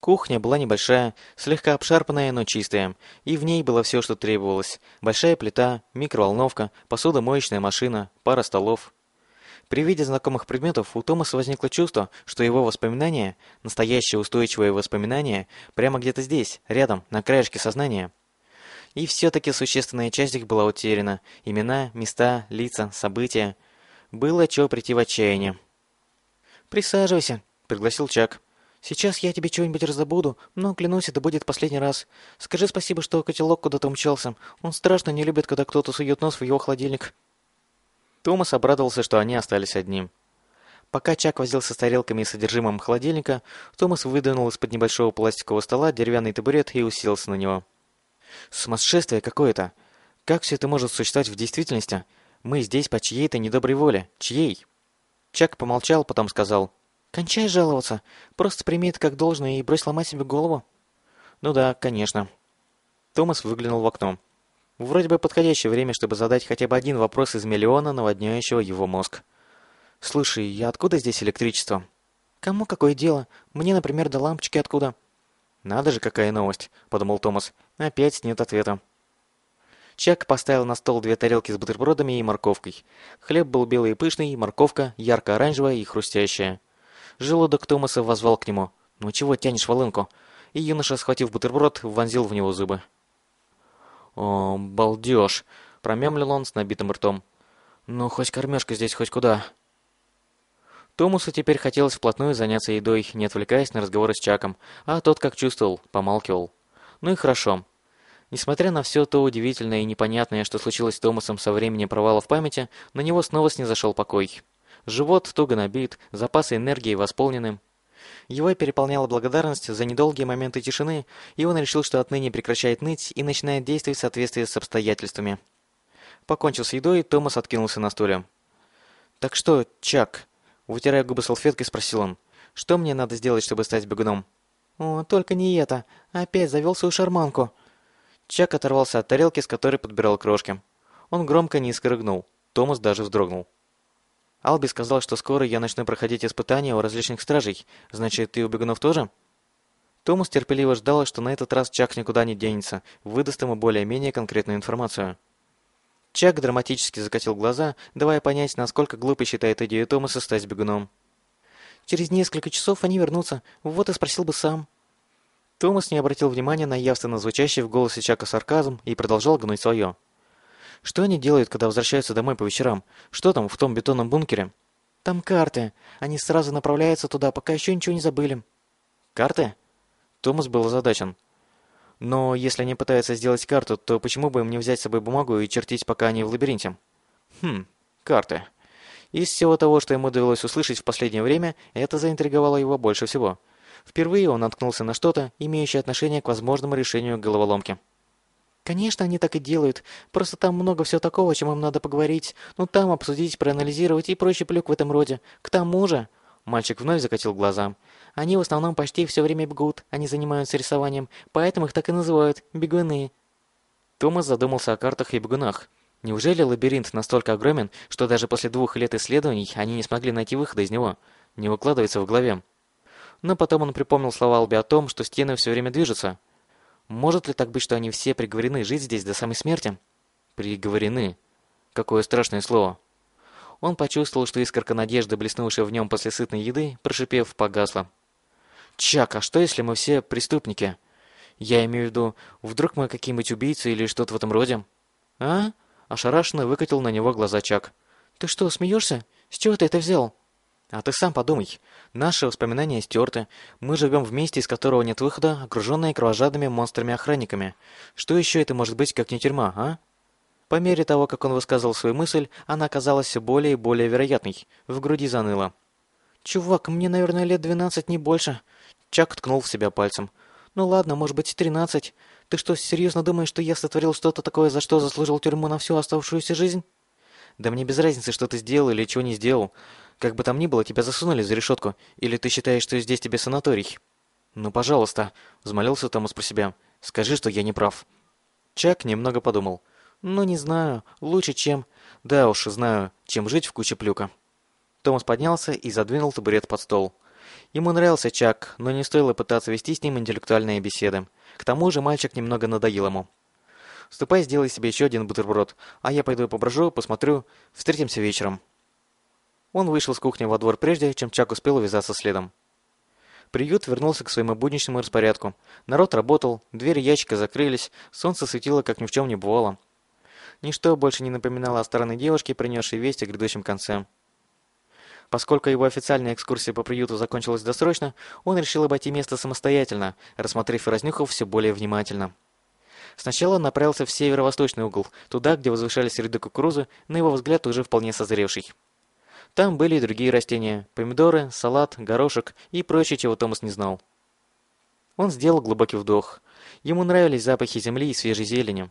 Кухня была небольшая, слегка обшарпанная, но чистая, и в ней было все, что требовалось. Большая плита, микроволновка, посудомоечная машина, пара столов. При виде знакомых предметов у Томаса возникло чувство, что его воспоминания, настоящие устойчивые воспоминания, прямо где-то здесь, рядом, на краешке сознания. И все-таки существенная часть их была утеряна. Имена, места, лица, события. Было чего прийти в отчаяние. «Присаживайся», — пригласил Чак. Сейчас я тебе чего-нибудь раздобуду, но, клянусь, это будет последний раз. Скажи спасибо, что котелок куда-то умчался. Он страшно не любит, когда кто-то сует нос в его холодильник». Томас обрадовался, что они остались одним. Пока Чак возился с тарелками и содержимым холодильника, Томас выдвинул из-под небольшого пластикового стола деревянный табурет и уселся на него. «Сумасшествие какое-то! Как все это может существовать в действительности? Мы здесь по чьей-то недоброй воле. Чьей?» Чак помолчал, потом сказал – Кончай жаловаться. Просто прими это как должное и брось ломать себе голову. Ну да, конечно. Томас выглянул в окно. Вроде бы подходящее время, чтобы задать хотя бы один вопрос из миллиона, наводняющего его мозг. «Слушай, я откуда здесь электричество?» «Кому какое дело? Мне, например, до лампочки откуда?» «Надо же, какая новость», — подумал Томас. Опять нет ответа. Чак поставил на стол две тарелки с бутербродами и морковкой. Хлеб был белый и пышный, морковка ярко-оранжевая и хрустящая. Желудок Томаса возвал к нему. «Ну чего тянешь волынку?» И юноша, схватив бутерброд, вонзил в него зубы. «О, балдеж!» — промямлил он с набитым ртом. «Ну, хоть кормежка здесь хоть куда». Томасу теперь хотелось вплотную заняться едой, не отвлекаясь на разговоры с Чаком, а тот, как чувствовал, помалкивал. Ну и хорошо. Несмотря на все то удивительное и непонятное, что случилось с Томасом со времени провала в памяти, на него снова снизошел покой. Живот туго набит, запасы энергии восполнены. Его переполняла благодарность за недолгие моменты тишины, и он решил, что отныне прекращает ныть и начинает действовать в соответствии с обстоятельствами. Покончив с едой, Томас откинулся на стуле. «Так что, Чак?» Вытирая губы салфеткой, спросил он. «Что мне надо сделать, чтобы стать бегуном?» «О, только не это. Опять завел свою шарманку». Чак оторвался от тарелки, с которой подбирал крошки. Он громко низко рыгнул. Томас даже вздрогнул. Алби сказал, что скоро я начну проходить испытания у различных стражей. Значит, ты у тоже? Томас терпеливо ждал, что на этот раз Чак никуда не денется, выдаст ему более-менее конкретную информацию. Чак драматически закатил глаза, давая понять, насколько глупо считает идею Томаса стать бегуном. «Через несколько часов они вернутся, вот и спросил бы сам». Томас не обратил внимания на явственно звучащий в голосе Чака сарказм и продолжал гнуть свое. Что они делают, когда возвращаются домой по вечерам? Что там в том бетонном бункере? Там карты. Они сразу направляются туда, пока еще ничего не забыли. Карты? Томас был озадачен. Но если они пытаются сделать карту, то почему бы им не взять с собой бумагу и чертить, пока они в лабиринте? Хм, карты. Из всего того, что ему довелось услышать в последнее время, это заинтриговало его больше всего. Впервые он наткнулся на что-то, имеющее отношение к возможному решению головоломки. Конечно, они так и делают. Просто там много всего такого, о чем им надо поговорить. Ну там обсудить, проанализировать и прочий плюк в этом роде. К тому же... Мальчик вновь закатил глаза. Они в основном почти все время бегут, они занимаются рисованием, поэтому их так и называют – бегуны. Томас задумался о картах и бегунах. Неужели лабиринт настолько огромен, что даже после двух лет исследований они не смогли найти выхода из него? Не выкладывается в голове. Но потом он припомнил слова Алби о том, что стены все время движутся. Может ли так быть, что они все приговорены жить здесь до самой смерти? Приговорены. Какое страшное слово. Он почувствовал, что искорка надежды, блеснувшая в нем после сытной еды, прошипев, погасла. «Чак, а что, если мы все преступники? Я имею в виду, вдруг мы какие-нибудь убийцы или что-то в этом роде?» «А?» – ошарашенно выкатил на него глаза Чак. «Ты что, смеешься? С чего ты это взял?» А ты сам подумай. Наши воспоминания стерты. Мы живем в месте, из которого нет выхода, окруженные кровожадными монстрами-охранниками. Что еще это может быть, как не тюрьма, а? По мере того, как он высказывал свою мысль, она оказалась все более и более вероятной. В груди заныло. «Чувак, мне, наверное, лет двенадцать, не больше». Чак ткнул в себя пальцем. «Ну ладно, может быть, тринадцать. Ты что, серьезно думаешь, что я сотворил что-то такое, за что заслужил тюрьму на всю оставшуюся жизнь?» «Да мне без разницы, что ты сделал или чего не сделал. Как бы там ни было, тебя засунули за решетку. Или ты считаешь, что здесь тебе санаторий? Ну, пожалуйста, взмолился Томас про себя. Скажи, что я не прав. Чак немного подумал. Ну, не знаю. Лучше, чем... Да уж, знаю, чем жить в куче плюка. Томас поднялся и задвинул табурет под стол. Ему нравился Чак, но не стоило пытаться вести с ним интеллектуальные беседы. К тому же мальчик немного надоел ему. «Ступай, сделай себе еще один бутерброд, а я пойду поброжу, посмотрю. Встретимся вечером». Он вышел с кухни во двор прежде, чем Чак успел увязаться следом. Приют вернулся к своему будничному распорядку. Народ работал, двери ящика закрылись, солнце светило, как ни в чем не бывало. Ничто больше не напоминало о стороны девушки, принесшей весть о грядущем конце. Поскольку его официальная экскурсия по приюту закончилась досрочно, он решил обойти место самостоятельно, рассмотрев и разнюхав все более внимательно. Сначала он направился в северо-восточный угол, туда, где возвышались ряды кукурузы, на его взгляд уже вполне созревший. Там были и другие растения – помидоры, салат, горошек и прочее, чего Томас не знал. Он сделал глубокий вдох. Ему нравились запахи земли и свежей зелени.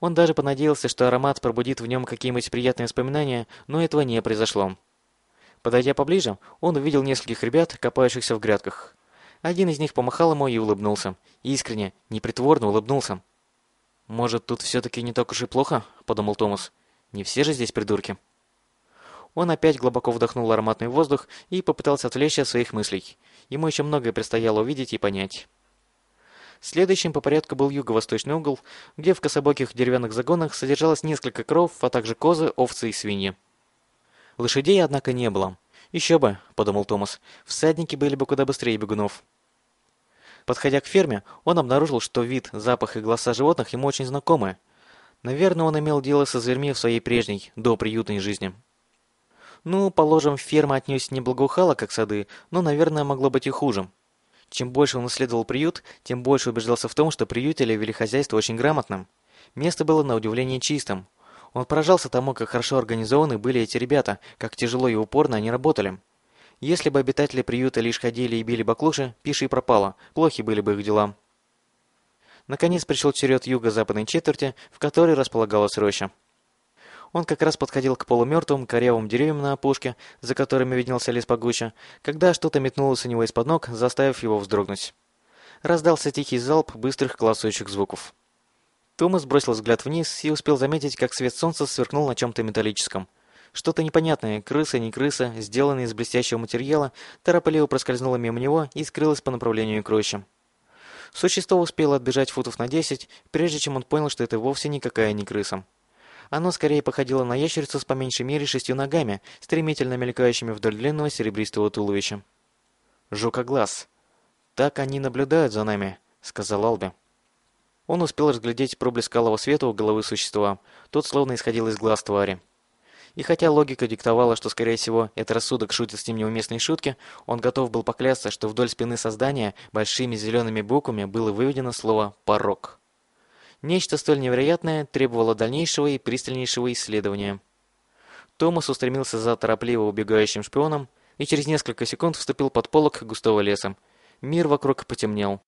Он даже понадеялся, что аромат пробудит в нем какие-нибудь приятные воспоминания, но этого не произошло. Подойдя поближе, он увидел нескольких ребят, копающихся в грядках. Один из них помахал ему и улыбнулся. Искренне, непритворно улыбнулся. «Может, тут все-таки не так уж и плохо?» – подумал Томас. «Не все же здесь придурки». Он опять глубоко вдохнул ароматный воздух и попытался отвлечься от своих мыслей. Ему еще многое предстояло увидеть и понять. Следующим по порядку был юго-восточный угол, где в кособоких деревянных загонах содержалось несколько кров, а также козы, овцы и свиньи. Лошадей, однако, не было. «Еще бы», — подумал Томас, — «всадники были бы куда быстрее бегунов». Подходя к ферме, он обнаружил, что вид, запах и голоса животных ему очень знакомы. Наверное, он имел дело со зверьми в своей прежней, до приютной жизни. Ну, положим, ферма отнюдь не благоухала, как сады, но, наверное, могло быть и хуже. Чем больше он исследовал приют, тем больше убеждался в том, что приютели вели хозяйство очень грамотным. Место было на удивление чистым. Он поражался тому, как хорошо организованы были эти ребята, как тяжело и упорно они работали. Если бы обитатели приюта лишь ходили и били баклуши, пиши и пропало, плохи были бы их дела. Наконец пришел черед юго-западной четверти, в которой располагалась роща. Он как раз подходил к полумертвым корявым деревьям на опушке, за которыми виднелся лес погуще, когда что-то метнулось у него из-под ног, заставив его вздрогнуть. Раздался тихий залп быстрых классующих звуков. Томас бросил взгляд вниз и успел заметить, как свет солнца сверкнул на чем-то металлическом. Что-то непонятное, крыса, не крыса, сделанное из блестящего материала, торопливо проскользнуло мимо него и скрылось по направлению к роще. Существо успело отбежать футов на десять, прежде чем он понял, что это вовсе никакая не крыса. Оно скорее походило на ящерицу с по меньшей мере шестью ногами, стремительно мелькающими вдоль длинного серебристого туловища. «Жукоглаз. Так они наблюдают за нами», — сказал Алби. Он успел разглядеть проблеск алого света у головы существа. Тот словно исходил из глаз твари. И хотя логика диктовала, что, скорее всего, это рассудок шутит с ним неуместные шутки, он готов был поклясться, что вдоль спины создания большими зелеными буквами было выведено слово «порог». Нечто столь невероятное требовало дальнейшего и пристальнейшего исследования. Томас устремился за торопливо убегающим шпионом и через несколько секунд вступил под полог густого леса. Мир вокруг потемнел.